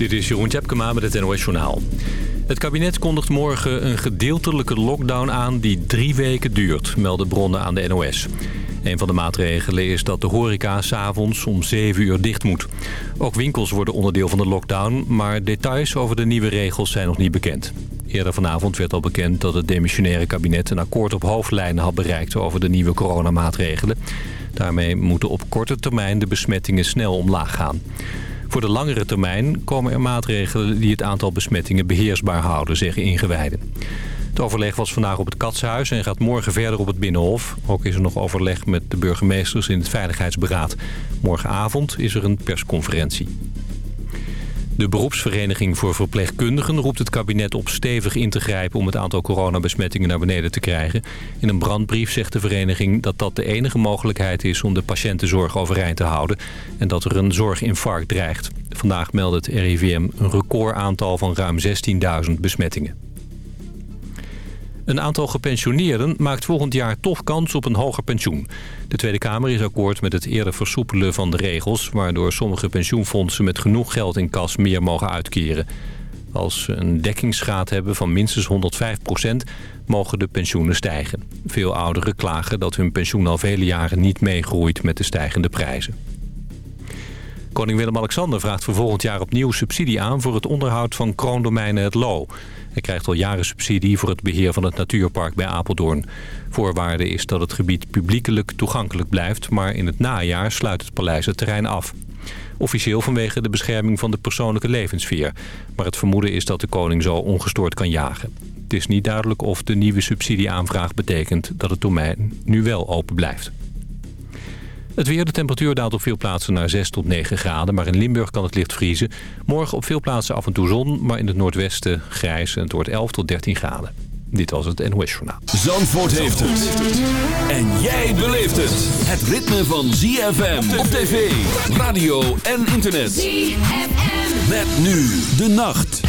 Dit is Jeroen Tjepkema met het NOS Journaal. Het kabinet kondigt morgen een gedeeltelijke lockdown aan die drie weken duurt, melden bronnen aan de NOS. Een van de maatregelen is dat de horeca s'avonds om 7 uur dicht moet. Ook winkels worden onderdeel van de lockdown, maar details over de nieuwe regels zijn nog niet bekend. Eerder vanavond werd al bekend dat het demissionaire kabinet een akkoord op hoofdlijnen had bereikt over de nieuwe coronamaatregelen. Daarmee moeten op korte termijn de besmettingen snel omlaag gaan. Voor de langere termijn komen er maatregelen die het aantal besmettingen beheersbaar houden, zeggen ingewijden. Het overleg was vandaag op het Katshuis en gaat morgen verder op het Binnenhof. Ook is er nog overleg met de burgemeesters in het Veiligheidsberaad. Morgenavond is er een persconferentie. De beroepsvereniging voor verpleegkundigen roept het kabinet op stevig in te grijpen om het aantal coronabesmettingen naar beneden te krijgen. In een brandbrief zegt de vereniging dat dat de enige mogelijkheid is om de patiëntenzorg overeind te houden en dat er een zorginfarct dreigt. Vandaag meldde het RIVM een recordaantal van ruim 16.000 besmettingen. Een aantal gepensioneerden maakt volgend jaar toch kans op een hoger pensioen. De Tweede Kamer is akkoord met het eerder versoepelen van de regels... waardoor sommige pensioenfondsen met genoeg geld in kas meer mogen uitkeren. Als ze een dekkingsgraad hebben van minstens 105% mogen de pensioenen stijgen. Veel ouderen klagen dat hun pensioen al vele jaren niet meegroeit met de stijgende prijzen. Koning Willem-Alexander vraagt voor volgend jaar opnieuw subsidie aan... voor het onderhoud van kroondomeinen Het Loo. Hij krijgt al jaren subsidie voor het beheer van het natuurpark bij Apeldoorn. Voorwaarde is dat het gebied publiekelijk toegankelijk blijft... maar in het najaar sluit het paleis het terrein af. Officieel vanwege de bescherming van de persoonlijke levenssfeer. Maar het vermoeden is dat de koning zo ongestoord kan jagen. Het is niet duidelijk of de nieuwe subsidieaanvraag betekent dat het domein nu wel open blijft. Het weer, de temperatuur daalt op veel plaatsen naar 6 tot 9 graden. Maar in Limburg kan het licht vriezen. Morgen op veel plaatsen af en toe zon, maar in het noordwesten grijs. En het wordt 11 tot 13 graden. Dit was het NOS Journaal. Zandvoort heeft het. En jij beleeft het. Het ritme van ZFM op tv, radio en internet. ZFM. Met nu de nacht.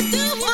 Do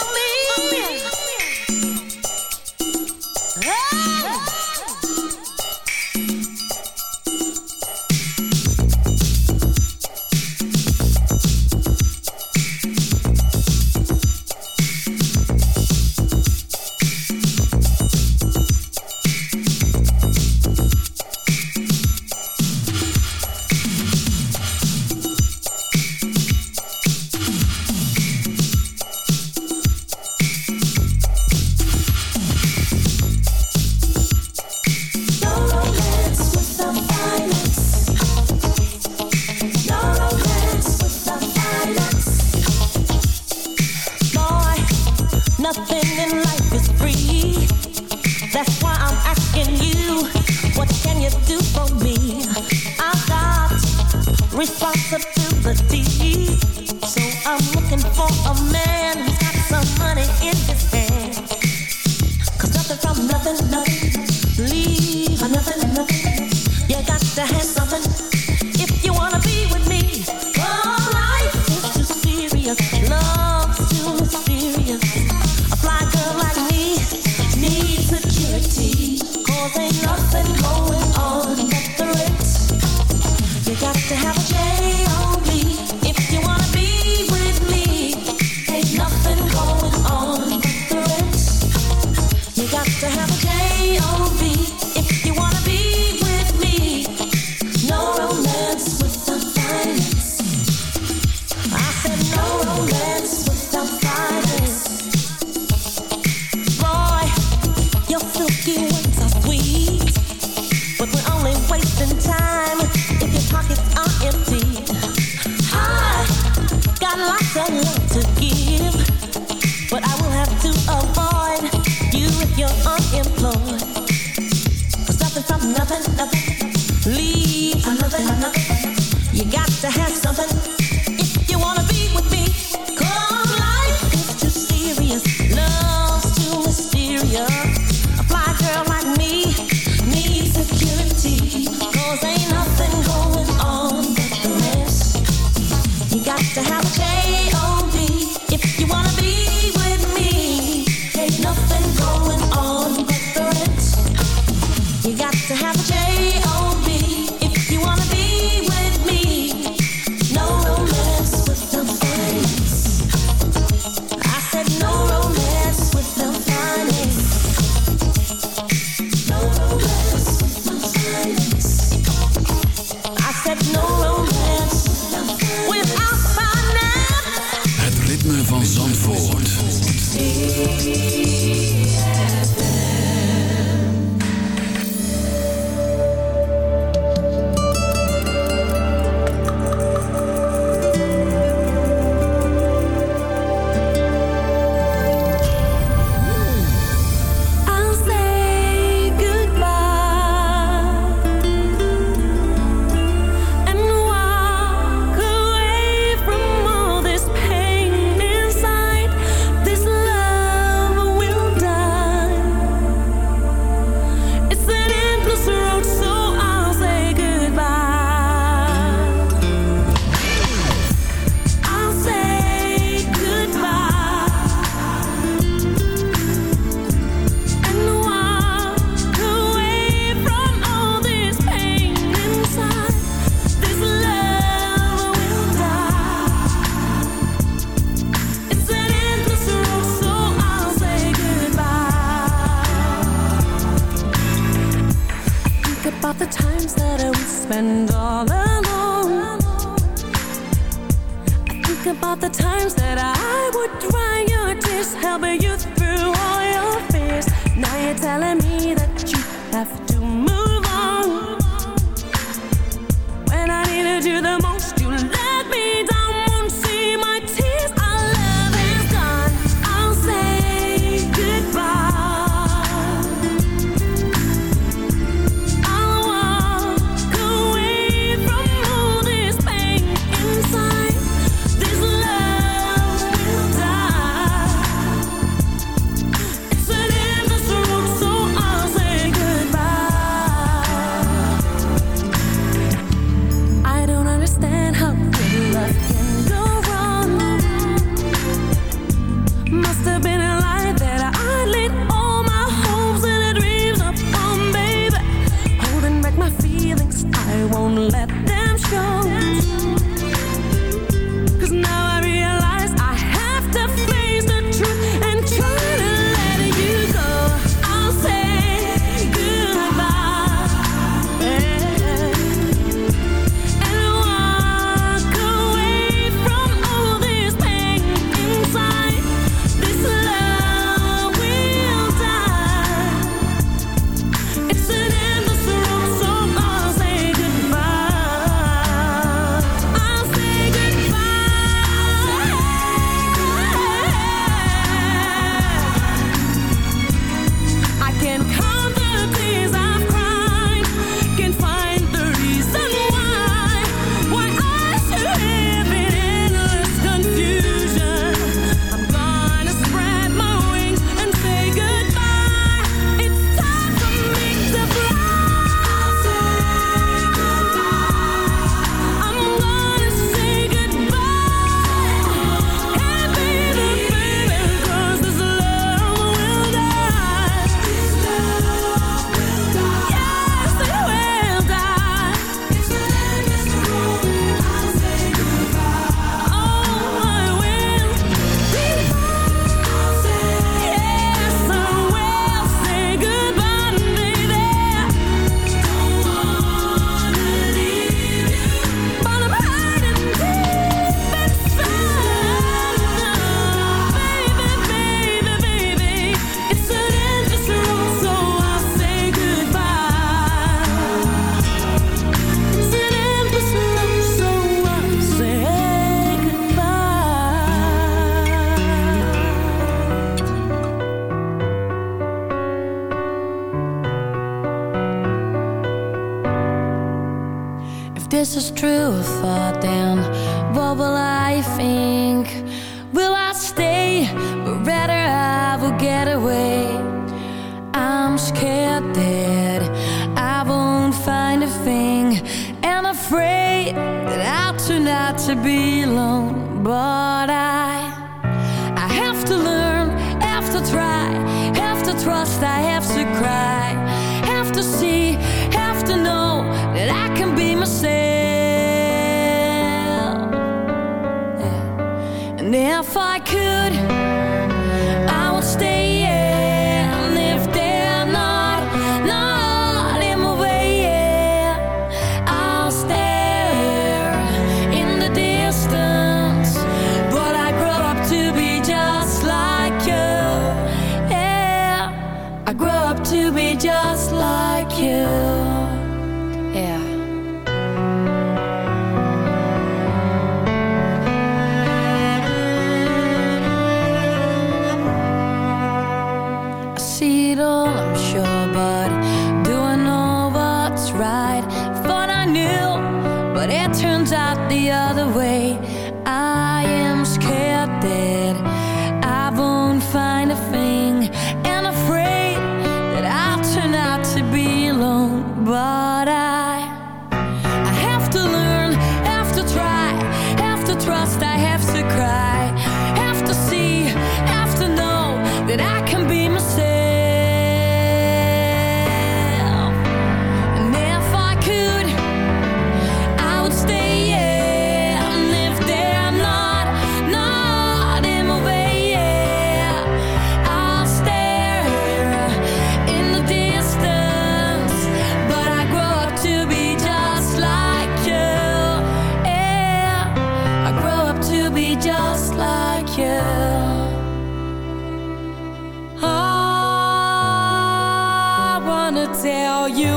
for you.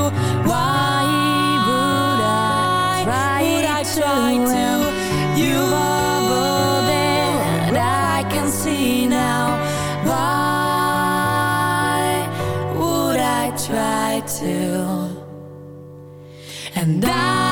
Why would I try, would I try to, to? You are all that I can see now. Why would I try to? And I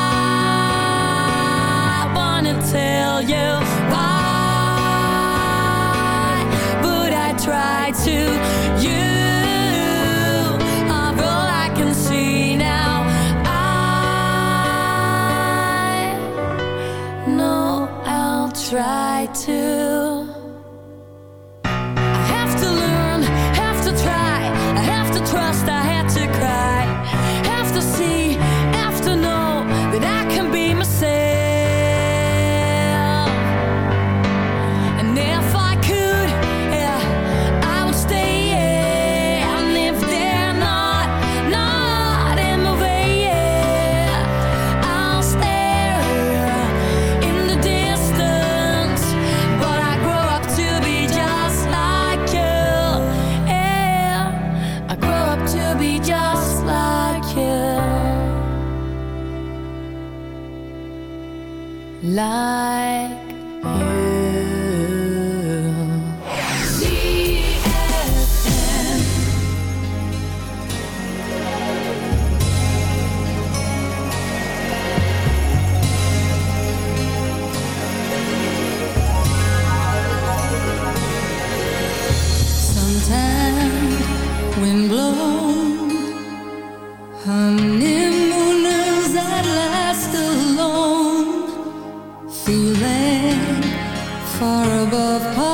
above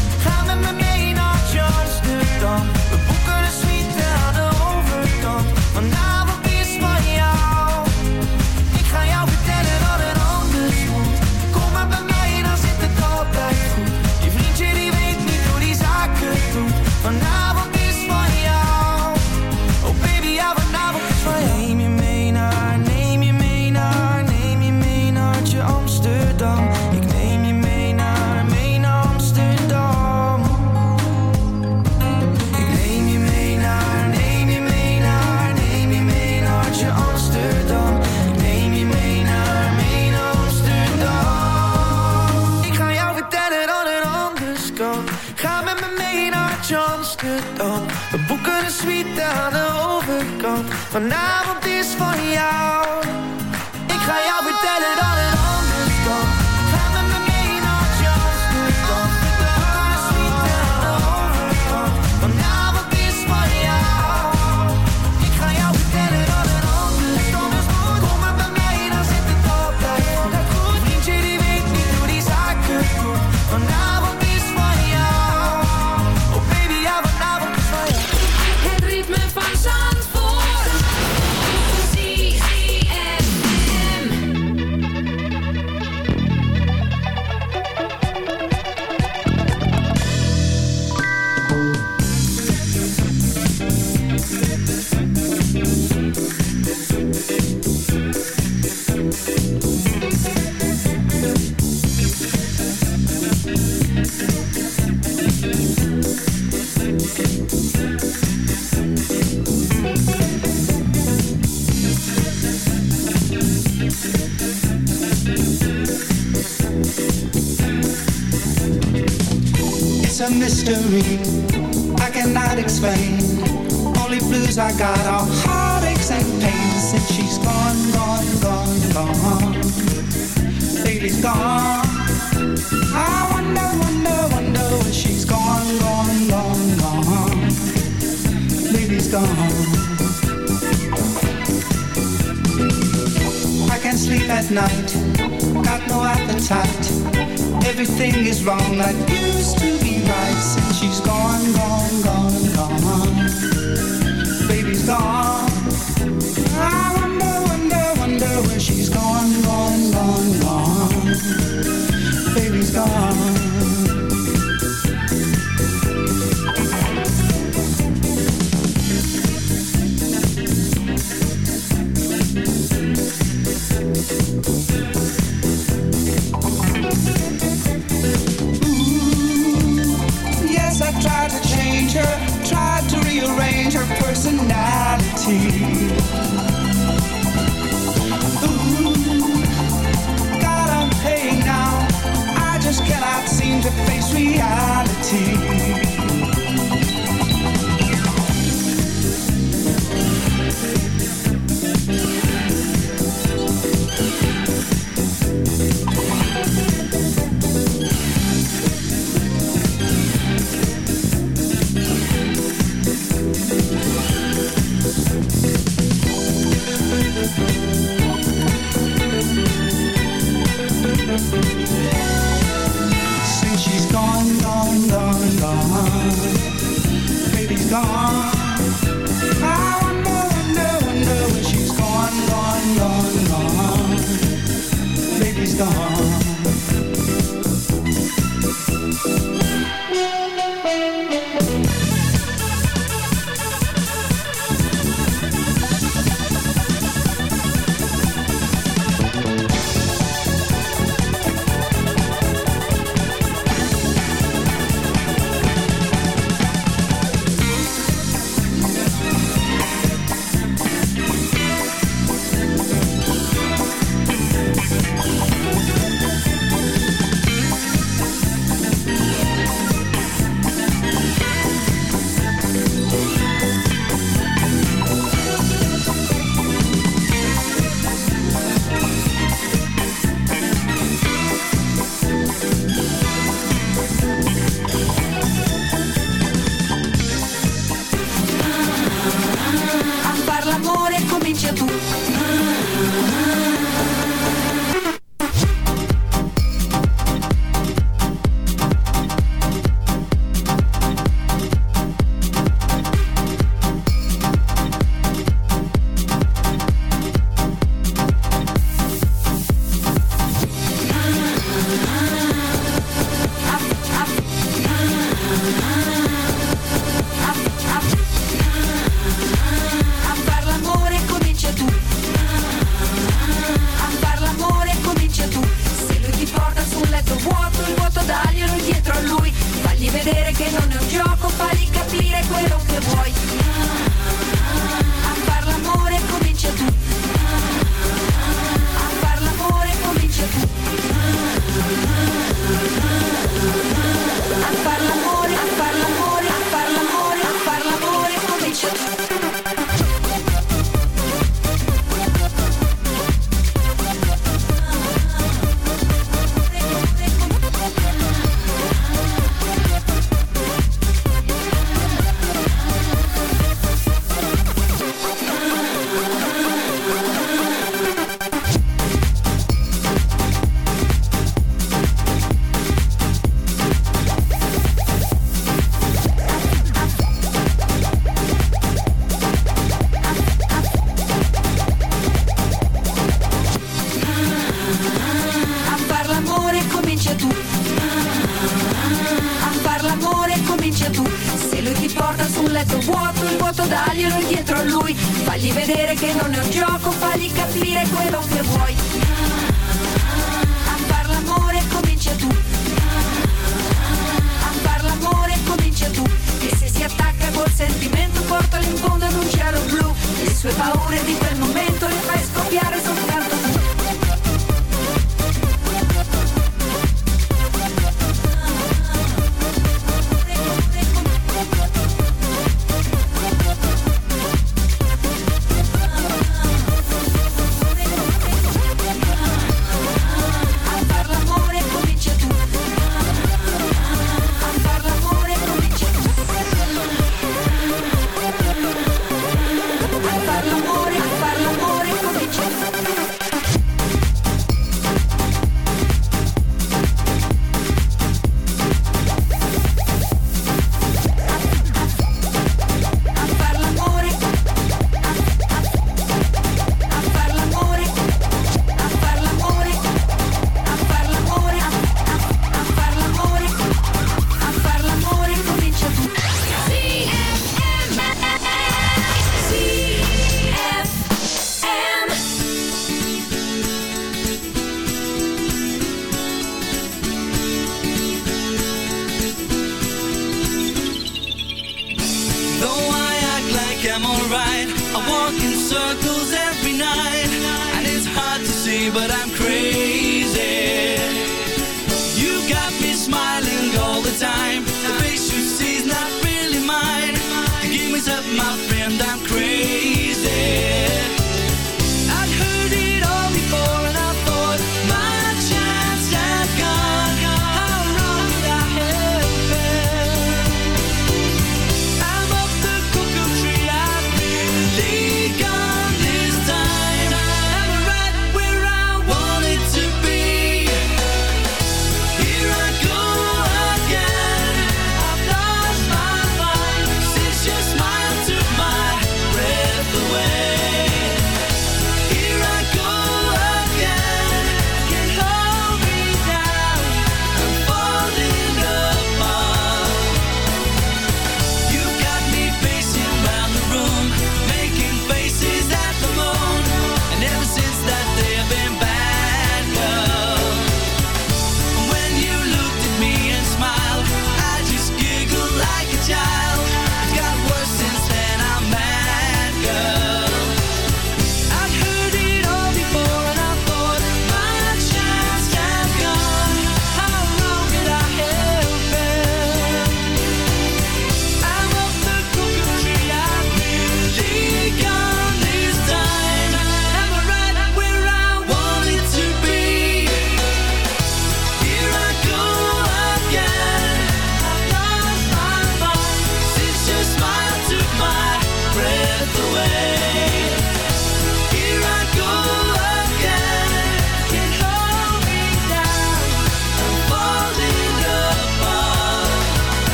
起 l'amore comincia tu.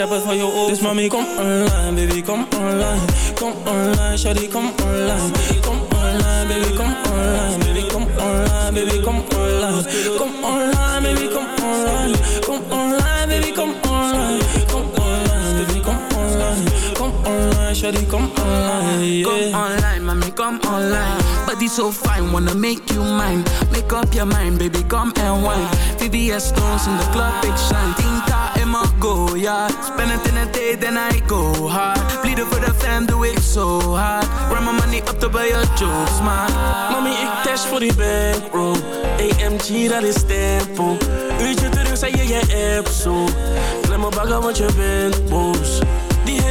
heb het je over. Dus mami, kom online, baby, kom online. Kom online, shawty, kom online. Kom online, baby, kom online. Baby, kom online, baby, kom online. Kom online, baby, kom online. Kom online, baby, kom online. Shawty, kom online. Yeah. Come online, mommy, come online. Body so fine, wanna make you mine. Make up your mind, baby, come and wine. VVS stones in the club, big shine. Tinta in my go, yeah. Spend it in a day, then I go hard. Bleeden for the fam, do it so hard. Run my money up to buy your jokes, man. Mami, ik dash voor die bankroll. AMG, dat is tempo. Uurtje terug, zei je je app zo. Klem me bagger, want je bent boos.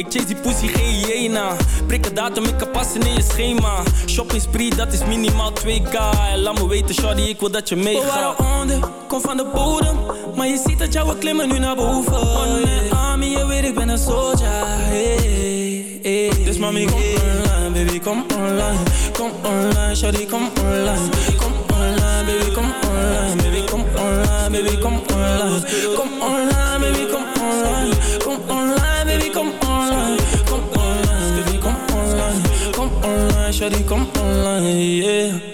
ik chase die pussy, geen hyena. Prik een datum, ik kan passen in je schema. Shopping spree, dat is minimaal 2k En Laat me weten, shawty, ik wil dat je meegaat. We waren onder, kom van de bodem. Maar je ziet dat jouw klimmen nu naar boven. On mijn army, je weet ik ben een soldier. Hey, hey. Dus mami, kom online, baby, kom online. Kom online, shawty, kom online. Kom online, baby, kom online. Baby, kom online, baby, kom online. Kom online, baby, kom online. Kom online, baby, kom online online, shawty, online, yeah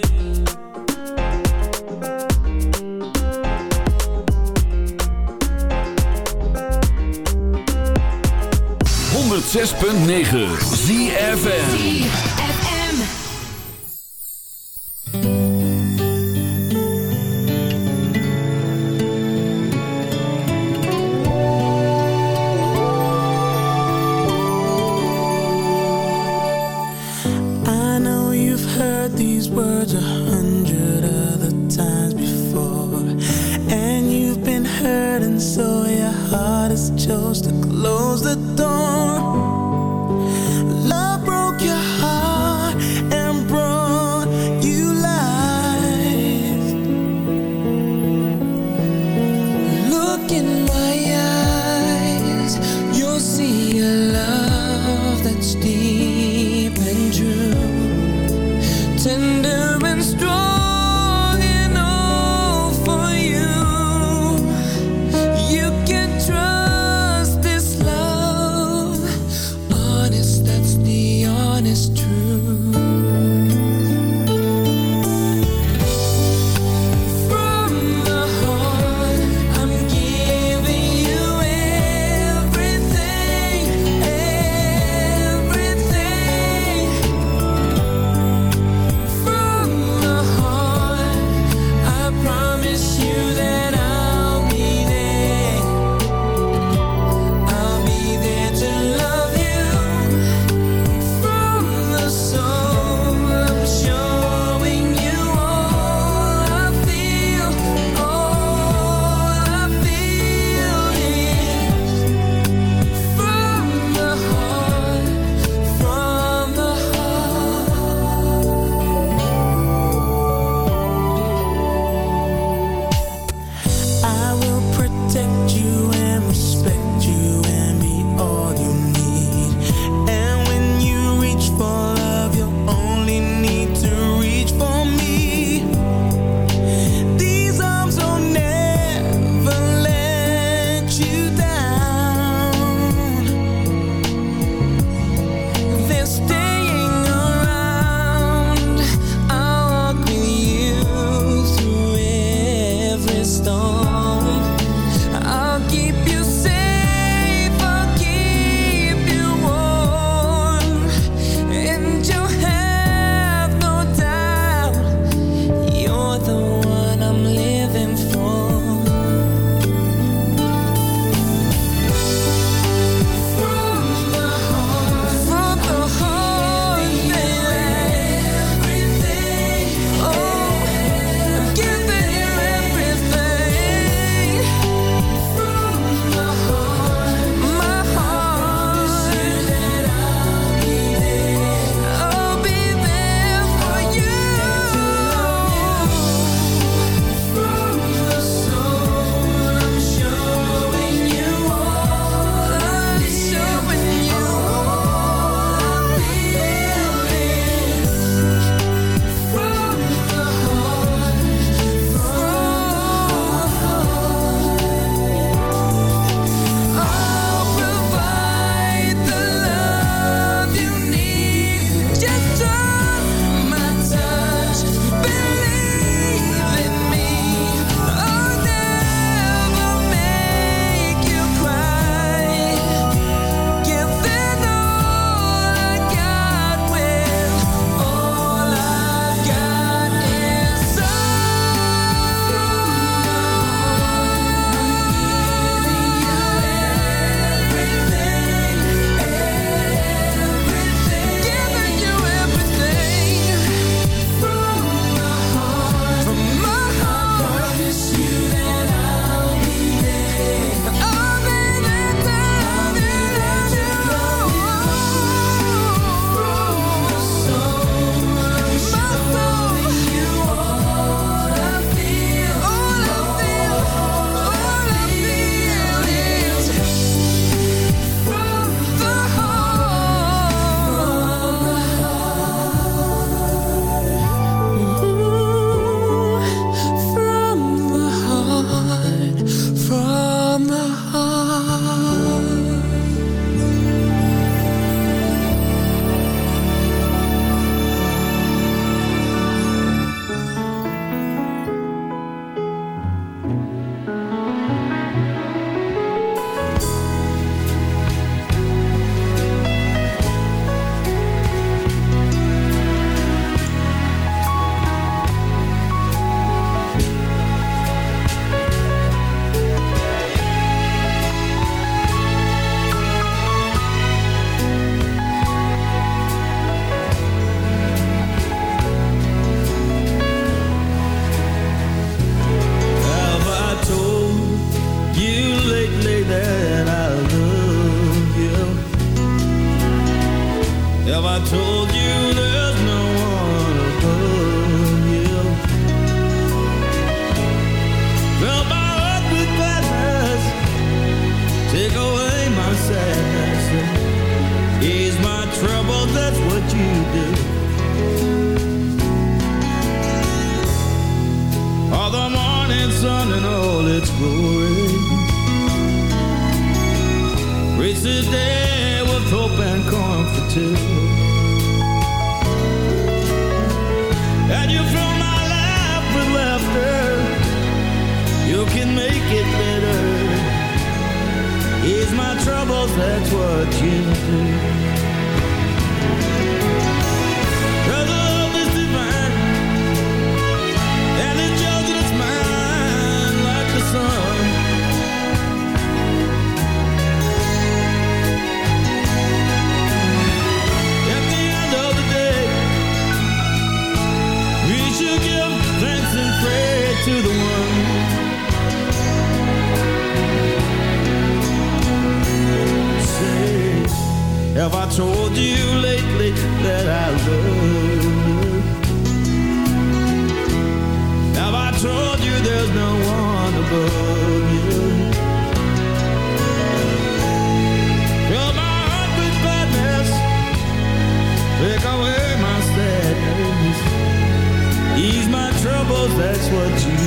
106.9 ZFM. I that's what you